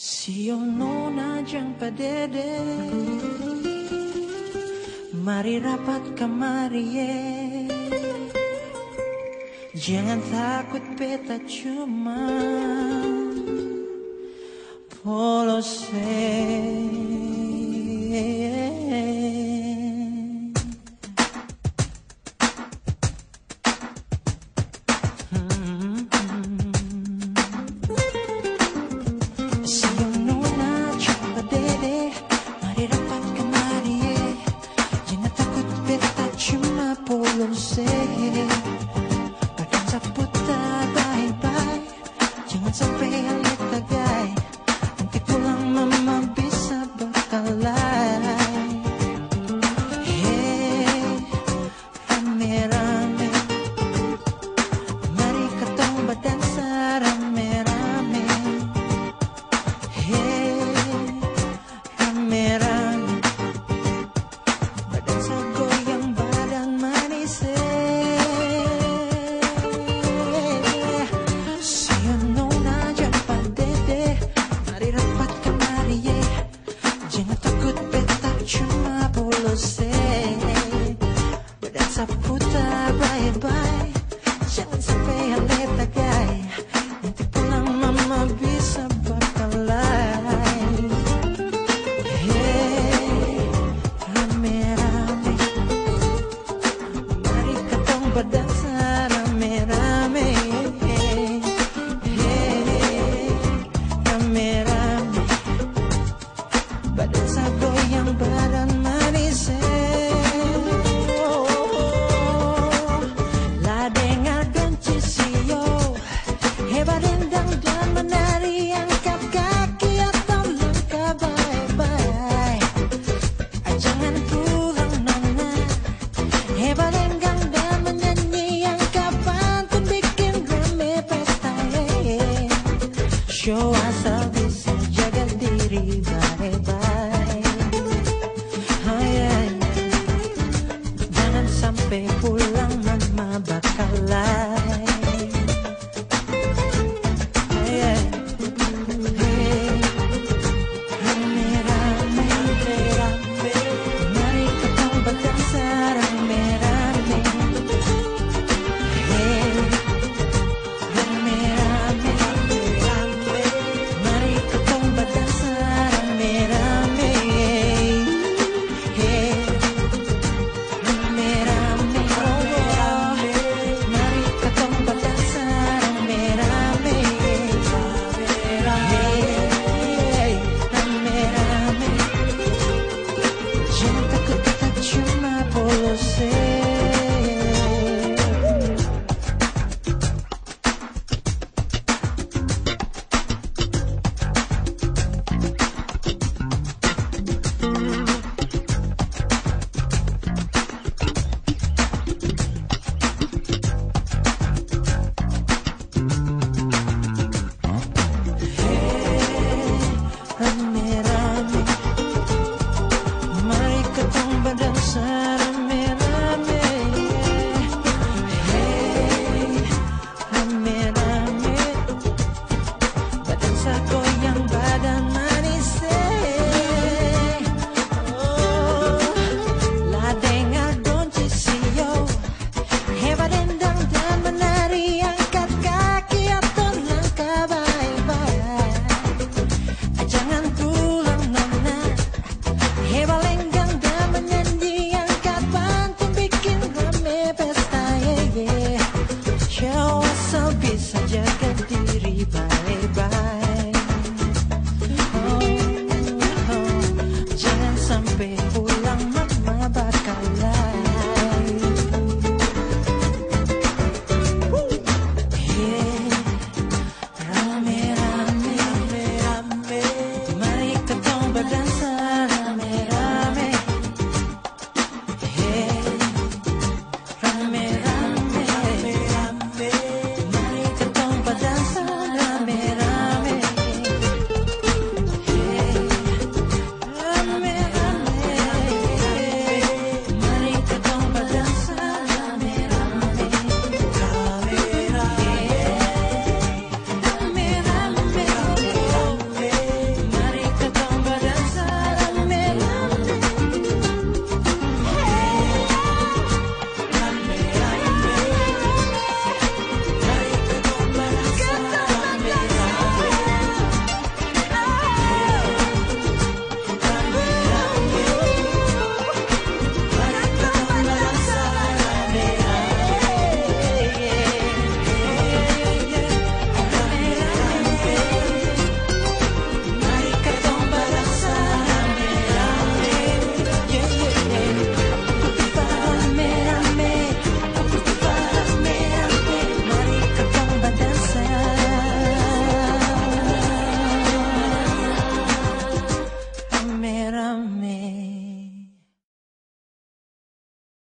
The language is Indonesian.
Siono najang padede Mari rapat kemari ye Jangan takut beta cuma Polose paylit na guy. Ang tikulang mamabis sa bangkalay Mari badan sa Badan but that's show asal bisa jaga diri baik-baik oh yeah. Jangan sampai pulang mama bakal lari